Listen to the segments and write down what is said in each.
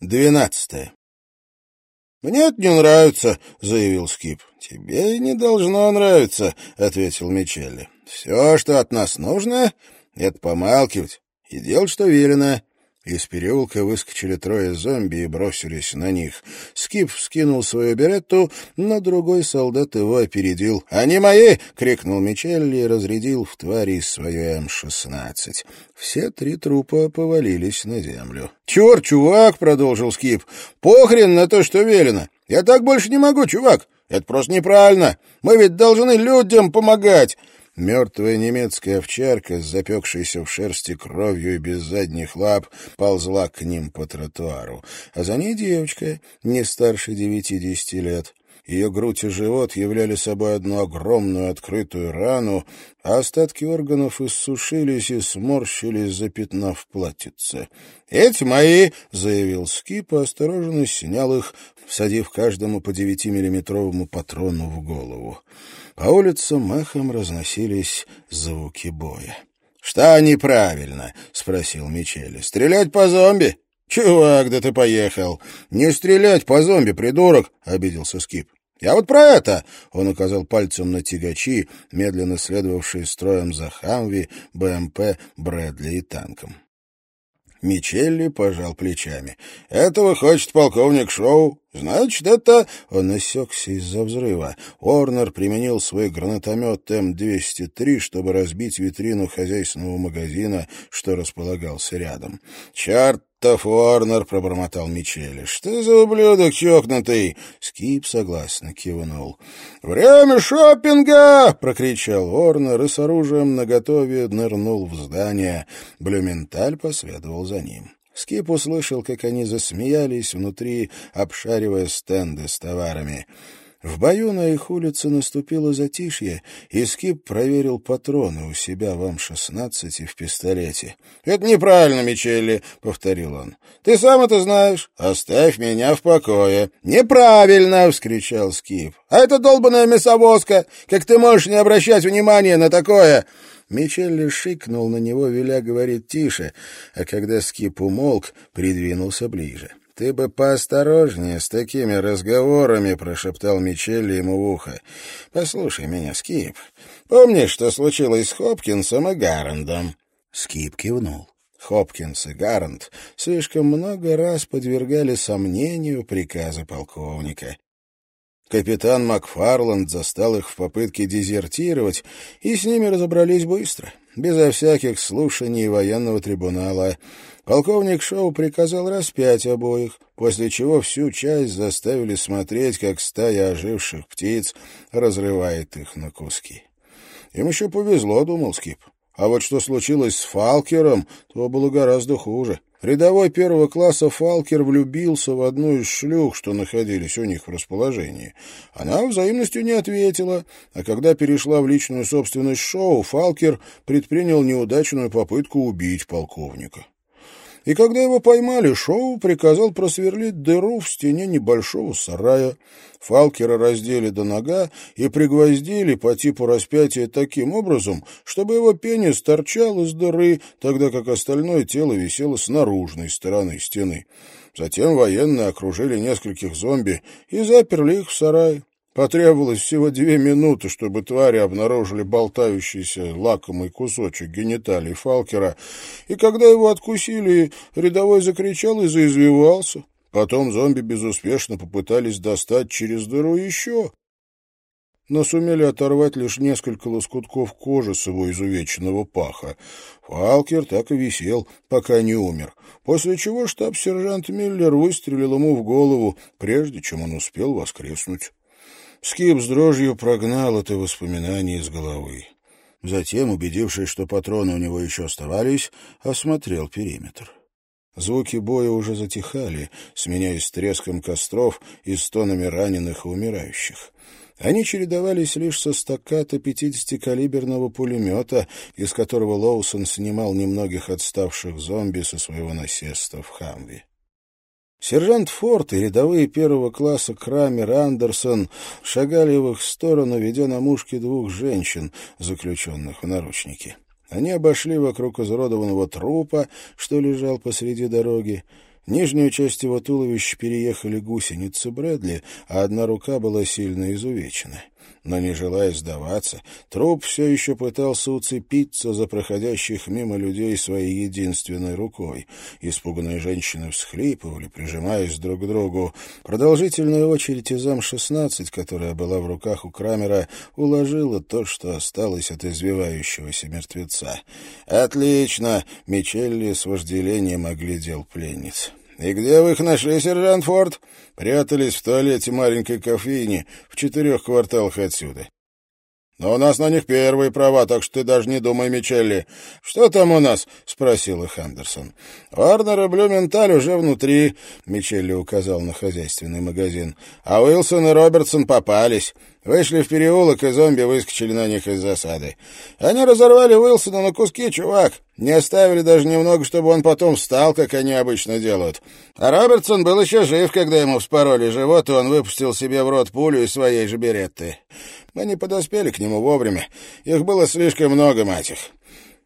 Двенадцатое. «Мне это не нравится», — заявил Скип. «Тебе не должно нравиться», — ответил Мичелли. «Все, что от нас нужно, — это помалкивать и делать, что велено. Из переулка выскочили трое зомби и бросились на них. Скип вскинул свою беретту, но другой солдат его опередил. «Они мои!» — крикнул Мичелли и разрядил в твари свою М-16. Все три трупа повалились на землю. «Черт, чувак!» — продолжил Скип. «Похрен на то, что велено! Я так больше не могу, чувак! Это просто неправильно! Мы ведь должны людям помогать!» Мертвая немецкая овчарка, запекшаяся в шерсти кровью и без задних лап, ползла к ним по тротуару, а за ней девочка, не старше девяти-десяти лет. Ее грудь и живот являли собой одну огромную открытую рану, а остатки органов иссушились и сморщились, запятнав платьице. «Эти мои!» — заявил Скип и осторожно снял их, всадив каждому по девятимиллиметровому патрону в голову. По улицам махом разносились звуки боя. — Что неправильно? — спросил Мичели. — Стрелять по зомби? — Чувак, да ты поехал. — Не стрелять по зомби, придурок! — обиделся Скип. — Я вот про это! — он указал пальцем на тягачи, медленно следовавшие строем за Хамви, БМП, Брэдли и танком. Мичелли пожал плечами. «Этого хочет полковник Шоу. Значит, это...» Он осекся из-за взрыва. Уорнер применил свой гранатомет М-203, чтобы разбить витрину хозяйственного магазина, что располагался рядом. «Черт «Чертов Уорнер!» — пробормотал Мичели. «Что за ублюдок чокнутый?» Скип согласно кивнул. «Время шопинга!» — прокричал Уорнер и с оружием наготове нырнул в здание. Блюменталь последовал за ним. Скип услышал, как они засмеялись внутри, обшаривая стенды с товарами. В бою на их улице наступило затишье, и Скип проверил патроны у себя в М-16 и в пистолете. — Это неправильно, Мичелли, — повторил он. — Ты сам это знаешь. Оставь меня в покое. — Неправильно! — вскричал Скип. — А это долбаная мясовозка! Как ты можешь не обращать внимания на такое? Мичелли шикнул на него, веля говорить тише, а когда Скип умолк, придвинулся ближе. — «Ты бы поосторожнее с такими разговорами», — прошептал Мичелли ему в ухо. «Послушай меня, Скип. Помнишь, что случилось с Хопкинсом и Гаррендом?» Скип кивнул. Хопкинс и Гаррент слишком много раз подвергали сомнению приказы полковника. Капитан Макфарланд застал их в попытке дезертировать, и с ними разобрались быстро, безо всяких слушаний военного трибунала. Полковник Шоу приказал распять обоих, после чего всю часть заставили смотреть, как стая оживших птиц разрывает их на куски. Им еще повезло, думал Скип. А вот что случилось с Фалкером, то было гораздо хуже. Рядовой первого класса Фалкер влюбился в одну из шлюх, что находились у них в расположении. Она взаимностью не ответила, а когда перешла в личную собственность Шоу, Фалкер предпринял неудачную попытку убить полковника и когда его поймали, Шоу приказал просверлить дыру в стене небольшого сарая. Фалкера раздели до нога и пригвоздили по типу распятия таким образом, чтобы его пенис торчал из дыры, тогда как остальное тело висело с наружной стороны стены. Затем военные окружили нескольких зомби и заперли их в сарае. Потребовалось всего две минуты, чтобы твари обнаружили болтающийся лакомый кусочек гениталий Фалкера, и когда его откусили, рядовой закричал и заизвивался. Потом зомби безуспешно попытались достать через дыру еще, но сумели оторвать лишь несколько лоскутков кожи с его изувеченного паха. Фалкер так и висел, пока не умер, после чего штаб-сержант Миллер выстрелил ему в голову, прежде чем он успел воскреснуть. Скип с дрожью прогнал это воспоминание из головы. Затем, убедившись, что патроны у него еще оставались, осмотрел периметр. Звуки боя уже затихали, сменяясь треском костров и стонами раненых и умирающих. Они чередовались лишь со стаката 50-калиберного пулемета, из которого Лоусон снимал немногих отставших зомби со своего насеста в Хамви. Сержант Форд и рядовые первого класса Крамер Андерсон шагали в их сторону, ведя на мушке двух женщин, заключенных в наручники. Они обошли вокруг изуродованного трупа, что лежал посреди дороги, Нижнюю часть его туловища переехали гусеницы Брэдли, а одна рука была сильно изувечена но, не желая сдаваться, труп все еще пытался уцепиться за проходящих мимо людей своей единственной рукой. Испуганные женщины всхлипывали, прижимаясь друг к другу. Продолжительная очередь из М-16, которая была в руках у Крамера, уложила то, что осталось от извивающегося мертвеца. «Отлично!» — Мичелли с вожделением оглядел пленниц. «И где вы их нашли, сержант Форд?» «Прятались в туалете маленькой кофейни в четырех кварталах отсюда. Но у нас на них первые права, так что ты даже не думай, Мичелли. Что там у нас? — спросил их Андерсон. — Варнер и Блюменталь уже внутри, — Мичелли указал на хозяйственный магазин. — А Уилсон и Робертсон попались. Вышли в переулок, и зомби выскочили на них из засады. Они разорвали Уилсона на куски, чувак. Не оставили даже немного, чтобы он потом встал, как они обычно делают. А Робертсон был еще жив, когда ему вспороли живот, и он выпустил себе в рот пулю из своей же беретты. Мы не подоспели к нему вовремя. Их было слишком много, мать их.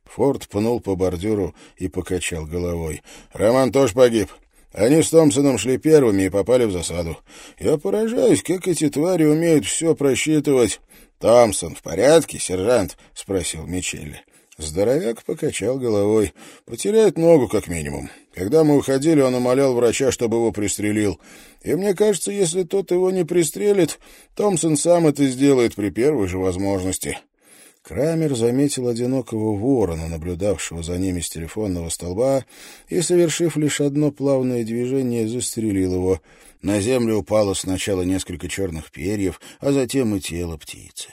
Форд пнул по бордюру и покачал головой. «Роман тоже погиб. Они с Томпсоном шли первыми и попали в засаду. Я поражаюсь, как эти твари умеют все просчитывать. «Томпсон в порядке, сержант?» — спросил Мичелли. Здоровяк покачал головой. «Потеряет ногу, как минимум. Когда мы уходили, он умолял врача, чтобы его пристрелил. И мне кажется, если тот его не пристрелит, Томпсон сам это сделает при первой же возможности». Крамер заметил одинокого ворона, наблюдавшего за ними с телефонного столба, и, совершив лишь одно плавное движение, застрелил его. На землю упало сначала несколько черных перьев, а затем и тело птицы.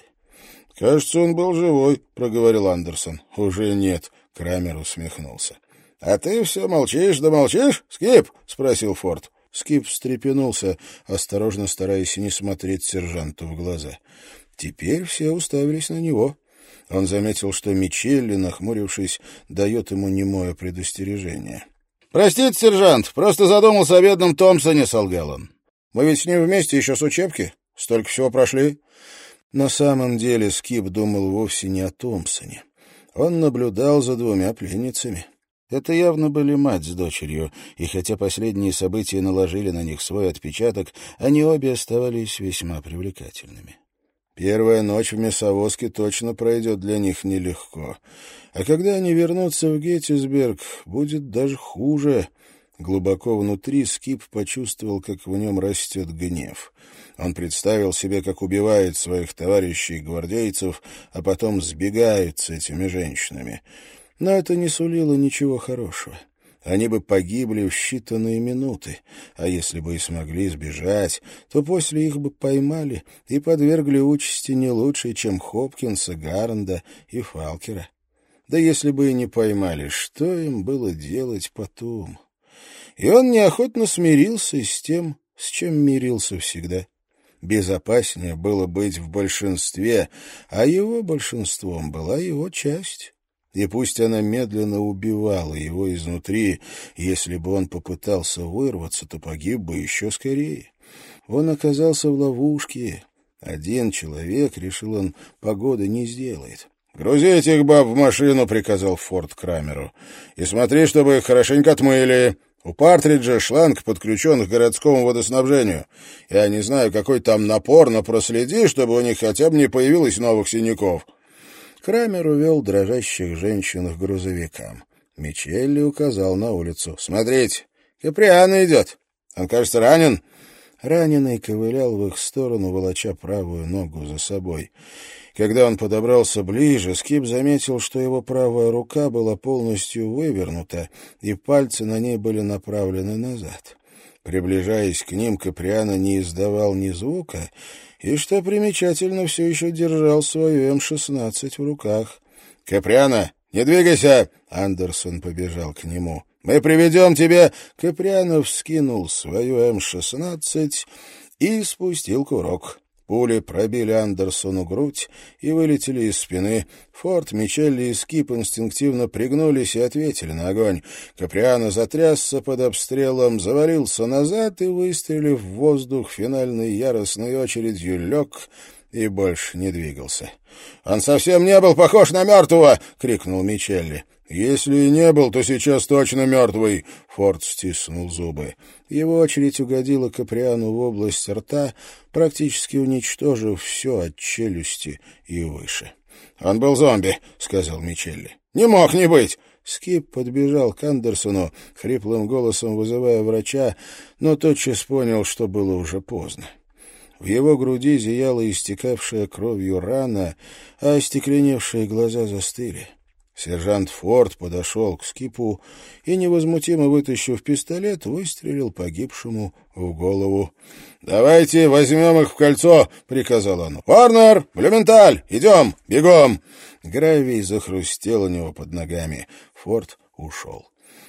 «Кажется, он был живой», — проговорил Андерсон. «Уже нет», — Крамер усмехнулся. «А ты все молчишь да молчишь, Скип?» — спросил Форд. Скип встрепенулся, осторожно стараясь не смотреть сержанту в глаза. Теперь все уставились на него. Он заметил, что Мичелли, нахмурившись, дает ему немое предостережение. «Простите, сержант, просто задумался о бедном Томпсоне», — солгал он. «Мы ведь с ним вместе еще с учебки. Столько всего прошли». На самом деле Скип думал вовсе не о Томпсоне. Он наблюдал за двумя пленницами. Это явно были мать с дочерью, и хотя последние события наложили на них свой отпечаток, они обе оставались весьма привлекательными. Первая ночь в мясовозке точно пройдет для них нелегко. А когда они вернутся в Геттисберг, будет даже хуже. Глубоко внутри Скип почувствовал, как в нем растет гнев. Он представил себе, как убивает своих товарищей-гвардейцев, а потом сбегает с этими женщинами. Но это не сулило ничего хорошего они бы погибли в считанные минуты, а если бы и смогли сбежать, то после их бы поймали и подвергли участи не лучше, чем Хопкинса, Гарнда и Фалкера. Да если бы и не поймали, что им было делать потом? И он неохотно смирился с тем, с чем мирился всегда. Безопаснее было быть в большинстве, а его большинством была его часть и пусть она медленно убивала его изнутри, если бы он попытался вырваться, то погиб бы еще скорее. Он оказался в ловушке. Один человек, решил он, погоды не сделает. «Грузи этих баб в машину», — приказал Форд Крамеру. «И смотри, чтобы их хорошенько отмыли. У Партриджа шланг подключен к городскому водоснабжению. Я не знаю, какой там напор, но проследи, чтобы у них хотя бы не появилось новых синяков». Крамер увел дрожащих женщин к грузовикам. Мичелли указал на улицу. «Смотрите, Каприано идет. Он, кажется, ранен». Раненый ковылял в их сторону, волоча правую ногу за собой. Когда он подобрался ближе, Скип заметил, что его правая рука была полностью вывернута, и пальцы на ней были направлены назад. Приближаясь к ним, Каприано не издавал ни звука, и, что примечательно, все еще держал свою М-16 в руках. «Каприана, не двигайся!» — Андерсон побежал к нему. «Мы приведем тебя!» Каприанов скинул свою М-16 и спустил курок. Пули пробили Андерсону грудь и вылетели из спины. Форд, Мичелли и Скип инстинктивно пригнулись и ответили на огонь. Каприано затрясся под обстрелом, завалился назад и, выстрелив в воздух финальной яростной очередью, лег и больше не двигался. «Он совсем не был похож на мертвого!» — крикнул Мичелли. «Если и не был, то сейчас точно мертвый!» Форд стиснул зубы. Его очередь угодила Каприану в область рта, практически уничтожив все от челюсти и выше. «Он был зомби», — сказал Мичелли. «Не мог не быть!» Скип подбежал к Андерсону, хриплым голосом вызывая врача, но тотчас понял, что было уже поздно. В его груди зияла истекавшая кровью рана, а остекленевшие глаза застыли. Сержант Форд подошел к скипу и, невозмутимо вытащив пистолет, выстрелил погибшему в голову. «Давайте возьмем их в кольцо», — приказал он. «Варнер, Блюменталь, идем, бегом!» Гравий захрустел у него под ногами. Форд ушел.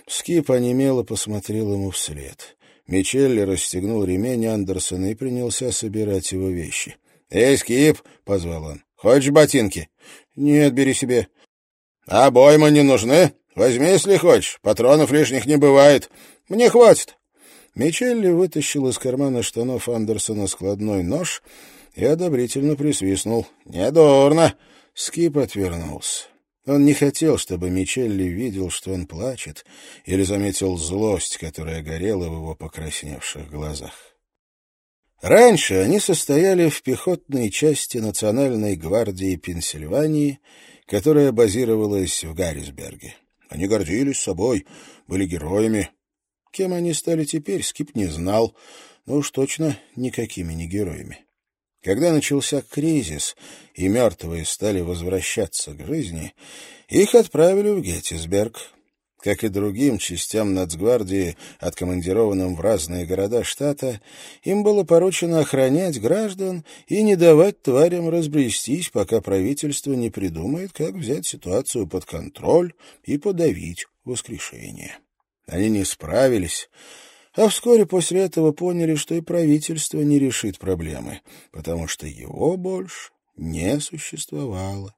Скип онемело посмотрел ему вслед. Мичелли расстегнул ремень Андерсона и принялся собирать его вещи. «Эй, Скип!» — позвал он. «Хочешь ботинки?» «Нет, бери себе». «Обоймы не нужны? Возьми, если хочешь. Патронов лишних не бывает. Мне хватит». Мичелли вытащил из кармана штанов Андерсона складной нож и одобрительно присвистнул. «Недурно!» Скип отвернулся. Он не хотел, чтобы Мичелли видел, что он плачет, или заметил злость, которая горела в его покрасневших глазах. Раньше они состояли в пехотной части Национальной гвардии Пенсильвании которая базировалась в Гаррисберге. Они гордились собой, были героями. Кем они стали теперь, Скип не знал, но уж точно никакими не героями. Когда начался кризис, и мертвые стали возвращаться к жизни, их отправили в Геттисберг, как и другим частям нацгвардии, откомандированным в разные города штата, им было поручено охранять граждан и не давать тварям разбрестись, пока правительство не придумает, как взять ситуацию под контроль и подавить воскрешение. Они не справились, а вскоре после этого поняли, что и правительство не решит проблемы, потому что его больше не существовало.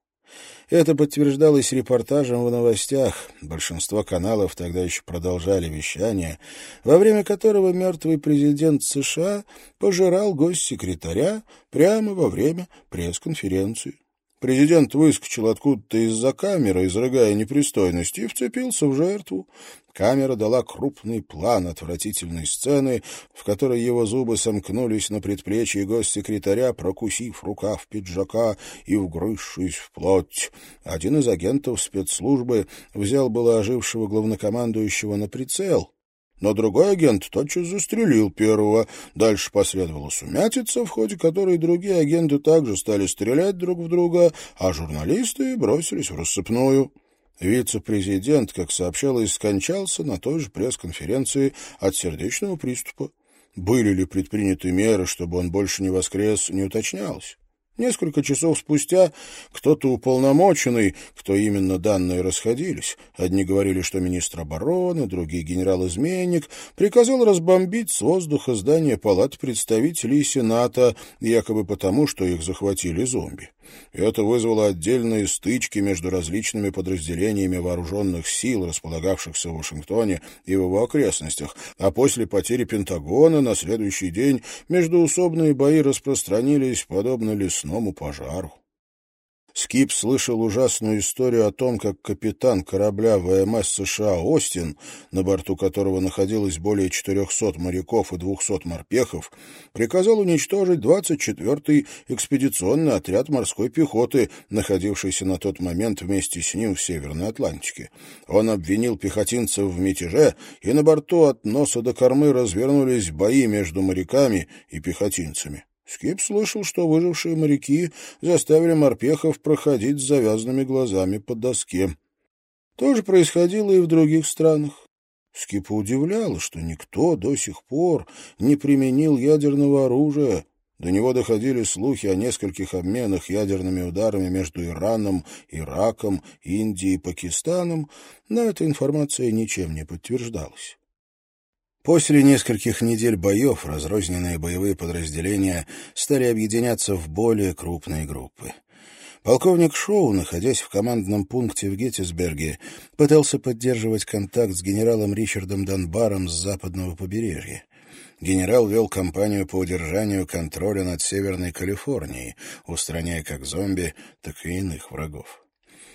Это подтверждалось репортажем в новостях. Большинство каналов тогда еще продолжали вещание, во время которого мертвый президент США пожирал госсекретаря прямо во время пресс-конференции. Президент выскочил откуда-то из-за камеры, изрыгая непристойности, и вцепился в жертву. Камера дала крупный план отвратительной сцены, в которой его зубы сомкнулись на предплечье госсекретаря, прокусив рукав пиджака и вгрызшись в плоть. Один из агентов спецслужбы взял было ожившего главнокомандующего на прицел, но другой агент тотчас застрелил первого. Дальше последовала сумятица, в ходе которой другие агенты также стали стрелять друг в друга, а журналисты бросились в рассыпную. Вице-президент, как сообщалось, скончался на той же пресс-конференции от сердечного приступа. Были ли предприняты меры, чтобы он больше не воскрес, не уточнялось. Несколько часов спустя кто-то уполномоченный, кто именно данные расходились, одни говорили, что министр обороны, другие генерал-изменник, приказал разбомбить с воздуха здание палат представителей Сената, якобы потому, что их захватили зомби. Это вызвало отдельные стычки между различными подразделениями вооруженных сил, располагавшихся в Вашингтоне и в его окрестностях, а после потери Пентагона на следующий день междуусобные бои распространились подобно лесному пожару. Скип слышал ужасную историю о том, как капитан корабля ВМС США «Остин», на борту которого находилось более 400 моряков и 200 морпехов, приказал уничтожить 24-й экспедиционный отряд морской пехоты, находившийся на тот момент вместе с ним в Северной Атлантике. Он обвинил пехотинцев в мятеже, и на борту от носа до кормы развернулись бои между моряками и пехотинцами. Скип слышал, что выжившие моряки заставили морпехов проходить с завязанными глазами по доске. То же происходило и в других странах. Скипа удивляло, что никто до сих пор не применил ядерного оружия. До него доходили слухи о нескольких обменах ядерными ударами между Ираном, Ираком, Индией и Пакистаном, но эта информация ничем не подтверждалась. После нескольких недель боев разрозненные боевые подразделения стали объединяться в более крупные группы. Полковник Шоу, находясь в командном пункте в Геттисберге, пытался поддерживать контакт с генералом Ричардом Донбаром с западного побережья. Генерал вел кампанию по удержанию контроля над Северной Калифорнией, устраняя как зомби, так и иных врагов.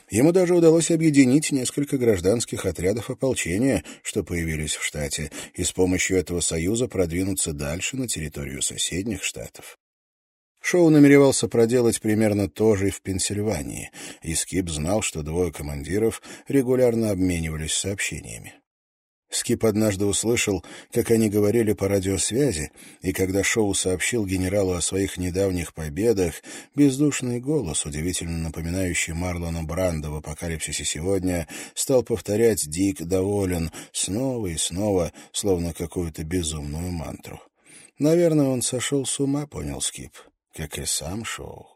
Ему даже удалось объединить несколько гражданских отрядов ополчения, что появились в штате, и с помощью этого союза продвинуться дальше на территорию соседних штатов. Шоу намеревался проделать примерно то же и в Пенсильвании, и Скип знал, что двое командиров регулярно обменивались сообщениями. Скип однажды услышал, как они говорили по радиосвязи, и когда Шоу сообщил генералу о своих недавних победах, бездушный голос, удивительно напоминающий Марлона Бранда в «Апокалипсисе сегодня», стал повторять «Дик доволен» снова и снова, словно какую-то безумную мантру. Наверное, он сошел с ума, понял Скип как и сам Шоу.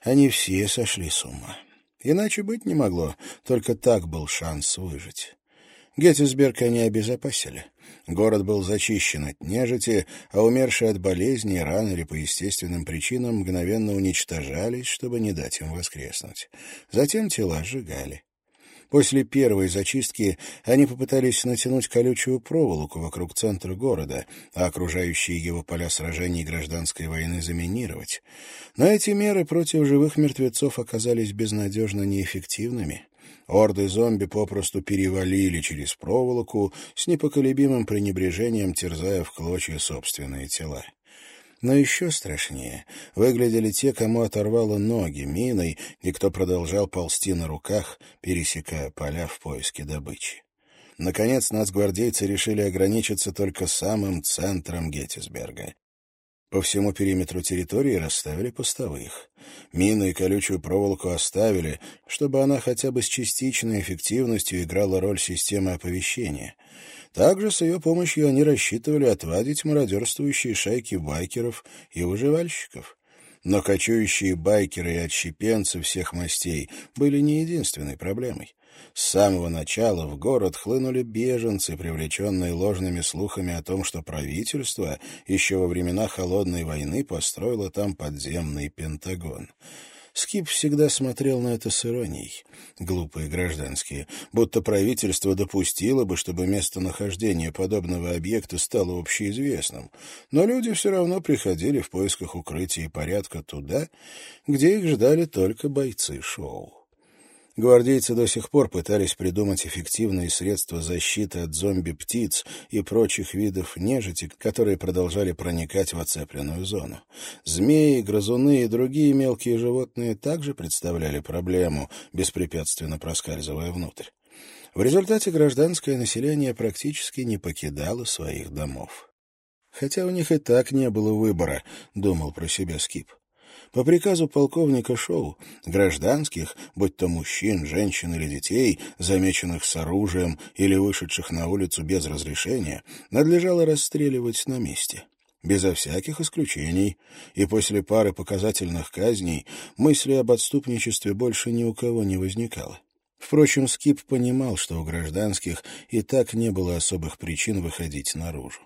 Они все сошли с ума. Иначе быть не могло, только так был шанс выжить. Геттисберг они обезопасили. Город был зачищен от нежити, а умершие от болезни, ран или по естественным причинам мгновенно уничтожались, чтобы не дать им воскреснуть. Затем тела сжигали. После первой зачистки они попытались натянуть колючую проволоку вокруг центра города, а окружающие его поля сражений гражданской войны заминировать. Но эти меры против живых мертвецов оказались безнадежно неэффективными. Орды зомби попросту перевалили через проволоку, с непоколебимым пренебрежением терзая в клочья собственные тела. Но еще страшнее выглядели те, кому оторвало ноги миной и кто продолжал ползти на руках, пересекая поля в поиске добычи. Наконец, нацгвардейцы решили ограничиться только самым центром Геттисберга. По всему периметру территории расставили постовых. Мины и колючую проволоку оставили, чтобы она хотя бы с частичной эффективностью играла роль системы оповещения — также с ее помощью они рассчитывали отвадить мародерствующие шайки байкеров и выживальщиков. Но кочующие байкеры и отщепенцы всех мастей были не единственной проблемой. С самого начала в город хлынули беженцы, привлеченные ложными слухами о том, что правительство еще во времена Холодной войны построило там подземный Пентагон. Скип всегда смотрел на это с иронией. Глупые гражданские. Будто правительство допустило бы, чтобы местонахождение подобного объекта стало общеизвестным. Но люди все равно приходили в поисках укрытия и порядка туда, где их ждали только бойцы шоу. Гвардейцы до сих пор пытались придумать эффективные средства защиты от зомби-птиц и прочих видов нежити, которые продолжали проникать в оцепленную зону. Змеи, грызуны и другие мелкие животные также представляли проблему, беспрепятственно проскальзывая внутрь. В результате гражданское население практически не покидало своих домов. Хотя у них и так не было выбора, думал про себя Скип. По приказу полковника Шоу, гражданских, будь то мужчин, женщин или детей, замеченных с оружием или вышедших на улицу без разрешения, надлежало расстреливать на месте безо всяких исключений, и после пары показательных казней мысли об отступничестве больше ни у кого не возникало. Впрочем, Скип понимал, что у гражданских и так не было особых причин выходить наружу.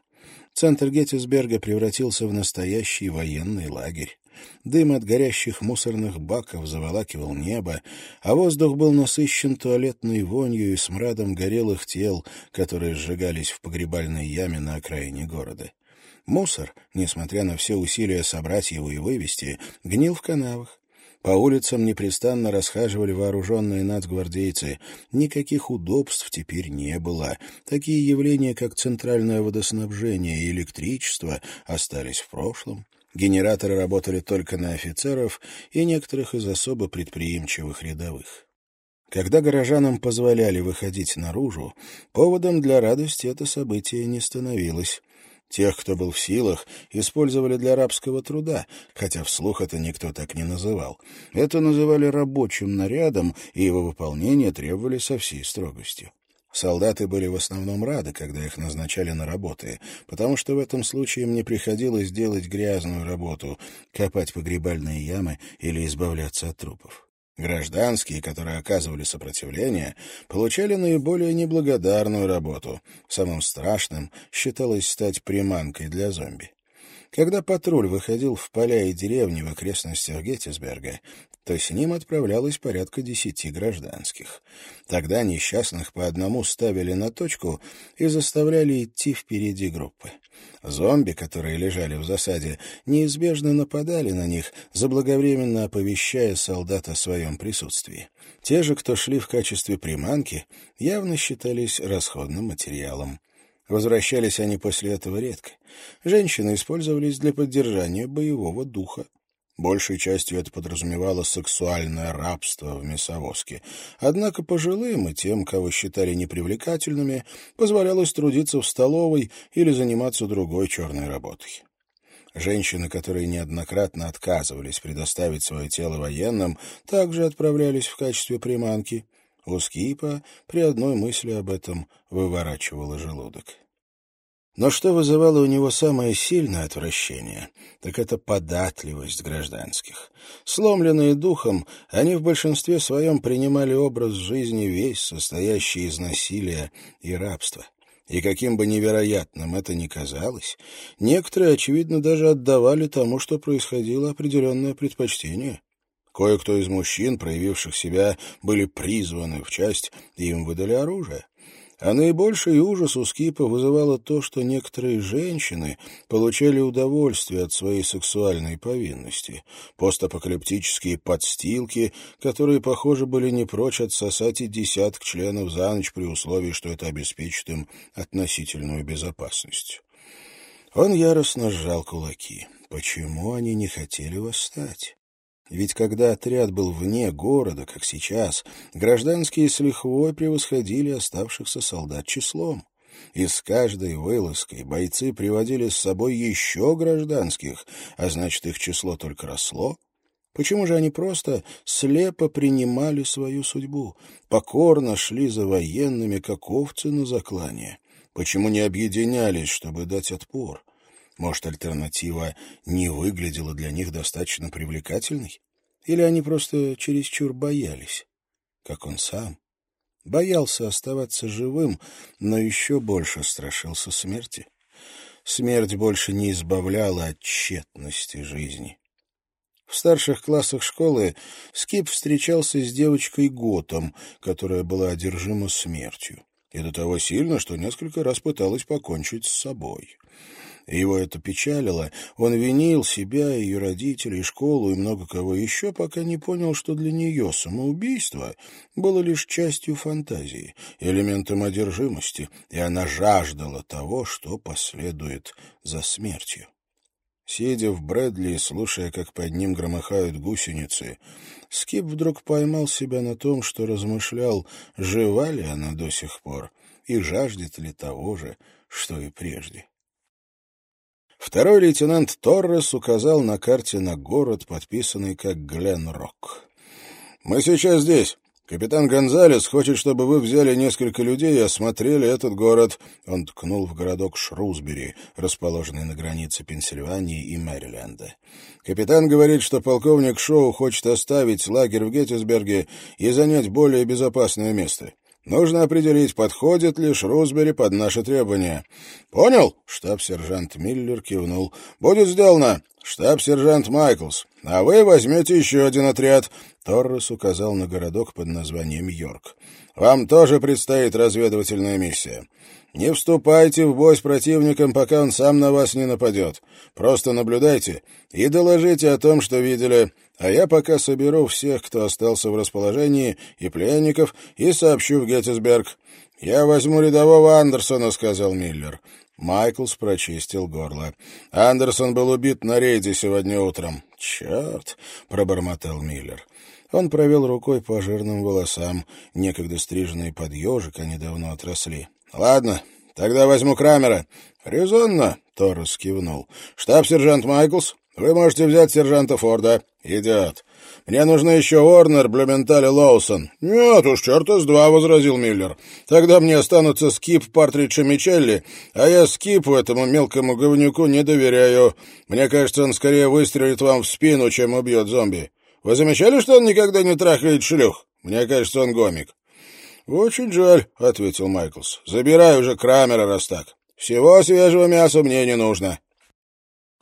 Центр Геттисберга превратился в настоящий военный лагерь. Дым от горящих мусорных баков заволакивал небо, а воздух был насыщен туалетной вонью и смрадом горелых тел, которые сжигались в погребальной яме на окраине города. Мусор, несмотря на все усилия собрать его и вывести, гнил в канавах. По улицам непрестанно расхаживали вооруженные нацгвардейцы. Никаких удобств теперь не было. Такие явления, как центральное водоснабжение и электричество, остались в прошлом. Генераторы работали только на офицеров и некоторых из особо предприимчивых рядовых. Когда горожанам позволяли выходить наружу, поводом для радости это событие не становилось. Тех, кто был в силах, использовали для рабского труда, хотя вслух это никто так не называл. Это называли рабочим нарядом, и его выполнение требовали со всей строгостью. Солдаты были в основном рады, когда их назначали на работы, потому что в этом случае им не приходилось делать грязную работу, копать погребальные ямы или избавляться от трупов. Гражданские, которые оказывали сопротивление, получали наиболее неблагодарную работу. Самым страшным считалось стать приманкой для зомби. Когда патруль выходил в поля и деревни в окрестностях Геттисберга, то с ним отправлялось порядка десяти гражданских. Тогда несчастных по одному ставили на точку и заставляли идти впереди группы. Зомби, которые лежали в засаде, неизбежно нападали на них, заблаговременно оповещая солдат о своем присутствии. Те же, кто шли в качестве приманки, явно считались расходным материалом. Возвращались они после этого редко. Женщины использовались для поддержания боевого духа. Большей частью это подразумевало сексуальное рабство в мясовозке. Однако пожилым и тем, кого считали непривлекательными, позволялось трудиться в столовой или заниматься другой черной работой. Женщины, которые неоднократно отказывались предоставить свое тело военным, также отправлялись в качестве приманки. У Скипа при одной мысли об этом выворачивало желудок. Но что вызывало у него самое сильное отвращение, так это податливость гражданских. Сломленные духом, они в большинстве своем принимали образ жизни весь, состоящий из насилия и рабства. И каким бы невероятным это ни казалось, некоторые, очевидно, даже отдавали тому, что происходило, определенное предпочтение. Кое-кто из мужчин, проявивших себя, были призваны в часть, и им выдали оружие. А наибольший ужас у Скипа вызывало то, что некоторые женщины получали удовольствие от своей сексуальной повинности, постапокалиптические подстилки, которые, похоже, были не прочь отсосать и десяток членов за ночь при условии, что это обеспечит им относительную безопасность. Он яростно сжал кулаки. Почему они не хотели восстать? Ведь когда отряд был вне города, как сейчас, гражданские с лихвой превосходили оставшихся солдат числом. И с каждой вылазкой бойцы приводили с собой еще гражданских, а значит, их число только росло. Почему же они просто слепо принимали свою судьбу, покорно шли за военными, как овцы на заклание? Почему не объединялись, чтобы дать отпор? Может, альтернатива не выглядела для них достаточно привлекательной? Или они просто чересчур боялись, как он сам? Боялся оставаться живым, но еще больше страшился смерти. Смерть больше не избавляла от тщетности жизни. В старших классах школы Скип встречался с девочкой Готом, которая была одержима смертью. И до того сильно, что несколько раз пыталась покончить с собой. Его это печалило. Он винил себя, ее родителей, школу и много кого еще, пока не понял, что для нее самоубийство было лишь частью фантазии, элементом одержимости, и она жаждала того, что последует за смертью. Сидя в Брэдли, слушая, как под ним громыхают гусеницы, Скип вдруг поймал себя на том, что размышлял, жива ли она до сих пор и жаждет ли того же, что и прежде. Второй лейтенант Торрес указал на карте на город, подписанный как Гленрок. «Мы сейчас здесь. Капитан Гонзалес хочет, чтобы вы взяли несколько людей и осмотрели этот город». Он ткнул в городок Шрусбери, расположенный на границе Пенсильвании и Мэриленда. «Капитан говорит, что полковник Шоу хочет оставить лагерь в Геттисберге и занять более безопасное место. Нужно определить, подходит ли Шрусбери под наши требования. Понял? Штаб-сержант Миллер кивнул. Будет сделано. Штаб-сержант Майклс. А вы возьмете еще один отряд. Торрес указал на городок под названием Йорк. Вам тоже предстоит разведывательная миссия. Не вступайте в бой с противником, пока он сам на вас не нападет. Просто наблюдайте и доложите о том, что видели а я пока соберу всех, кто остался в расположении, и пленников, и сообщу в Геттисберг. «Я возьму рядового Андерсона», — сказал Миллер. Майклс прочистил горло. «Андерсон был убит на рейде сегодня утром». «Черт!» — пробормотал Миллер. Он провел рукой по жирным волосам. Некогда стриженные под ежик, они давно отросли. «Ладно, тогда возьму Крамера». «Резонно», — Торрес кивнул. «Штаб-сержант Майклс, вы можете взять сержанта Форда. Идет. Мне нужны еще Уорнер, Блюменталь и Лоусон. Нет уж, черта с два, — возразил Миллер. Тогда мне останутся Скип, Партридж и Мичелли, а я Скипу, этому мелкому говнюку, не доверяю. Мне кажется, он скорее выстрелит вам в спину, чем убьет зомби. Вы замечали, что он никогда не трахает шлюх? Мне кажется, он гомик. «Очень жаль», — ответил Майклс. «Забирай уже Крамера, раз так. Всего свежего мяса мне не нужно».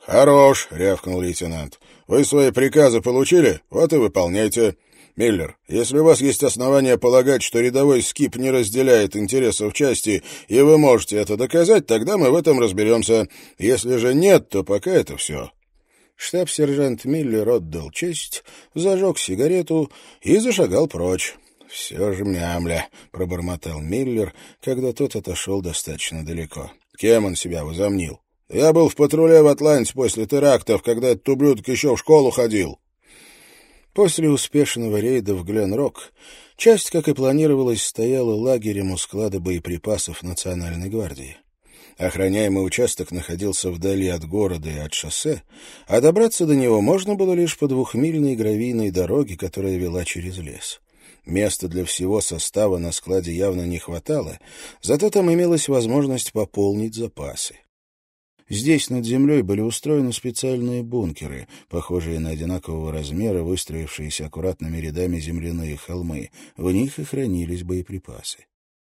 «Хорош!» — рявкнул лейтенант. «Вы свои приказы получили? Вот и выполняйте. Миллер, если у вас есть основания полагать, что рядовой скип не разделяет интересов части, и вы можете это доказать, тогда мы в этом разберемся. Если же нет, то пока это все». Штаб-сержант Миллер отдал честь, зажег сигарету и зашагал прочь. «Все же мямля», — пробормотал Миллер, когда тот отошел достаточно далеко. «Кем он себя возомнил? Я был в патруле в Атланте после терактов, когда этот ублюдок еще в школу ходил». После успешного рейда в Гленрок часть, как и планировалось, стояла лагерем у склада боеприпасов Национальной гвардии. Охраняемый участок находился вдали от города и от шоссе, а добраться до него можно было лишь по двухмильной гравийной дороге, которая вела через лес. Места для всего состава на складе явно не хватало, зато там имелась возможность пополнить запасы. Здесь над землей были устроены специальные бункеры, похожие на одинакового размера, выстроившиеся аккуратными рядами земляные холмы. В них и хранились боеприпасы.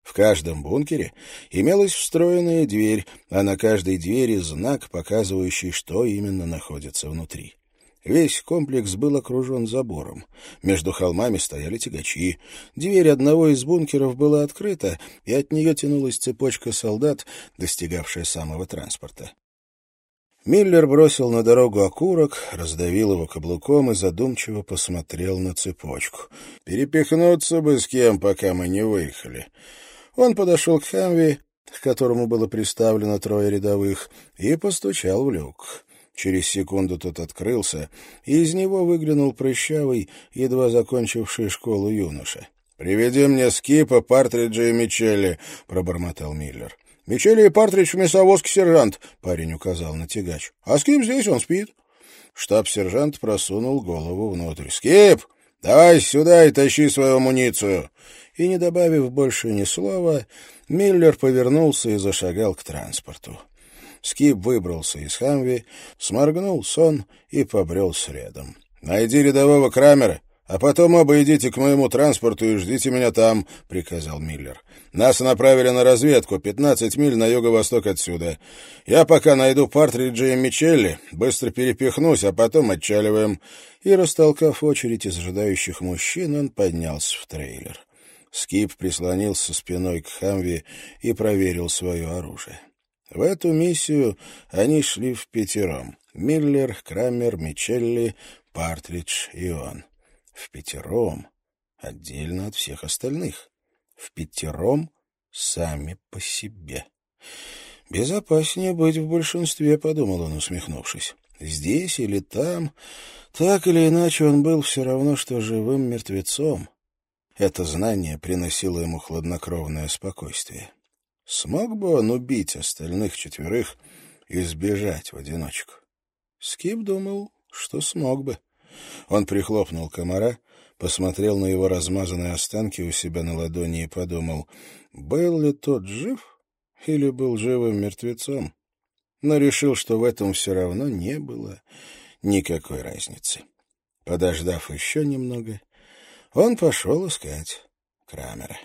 В каждом бункере имелась встроенная дверь, а на каждой двери знак, показывающий, что именно находится внутри. Весь комплекс был окружен забором. Между холмами стояли тягачи. Дверь одного из бункеров была открыта, и от нее тянулась цепочка солдат, достигавшая самого транспорта. Миллер бросил на дорогу окурок, раздавил его каблуком и задумчиво посмотрел на цепочку. «Перепихнуться бы с кем, пока мы не выехали». Он подошел к Хамви, к которому было приставлено трое рядовых, и постучал в люк. Через секунду тот открылся, и из него выглянул прыщавый, едва закончивший школу юноша. «Приведи мне Скипа, Партриджа и Мичелли», — пробормотал Миллер. «Мичелли и Партридж в мясовозке, сержант», — парень указал на тягач. «А Скип здесь, он спит». Штаб-сержант просунул голову внутрь. «Скип, давай сюда и тащи свою амуницию и, не добавив больше ни слова, Миллер повернулся и зашагал к транспорту. Скип выбрался из Хамви, сморгнул сон и побрел следом. «Найди рядового Крамера, а потом оба идите к моему транспорту и ждите меня там», — приказал Миллер. «Нас направили на разведку, пятнадцать миль на юго-восток отсюда. Я пока найду Партриджа и Мичелли, быстро перепихнусь, а потом отчаливаем». И, растолкав очередь из ожидающих мужчин, он поднялся в трейлер. Скип прислонился спиной к Хамви и проверил свое оружие. В эту миссию они шли в пятером. Миллер, Крамер, Мичелли, Партридж и он. В пятером, отдельно от всех остальных. В пятером сами по себе. «Безопаснее быть в большинстве», — подумал он, усмехнувшись. «Здесь или там, так или иначе он был все равно, что живым мертвецом». Это знание приносило ему хладнокровное спокойствие. Смог бы он убить остальных четверых и сбежать в одиночку? Скип думал, что смог бы. Он прихлопнул комара, посмотрел на его размазанные останки у себя на ладони и подумал, был ли тот жив или был живым мертвецом, но решил, что в этом все равно не было никакой разницы. Подождав еще немного, он пошел искать Крамера.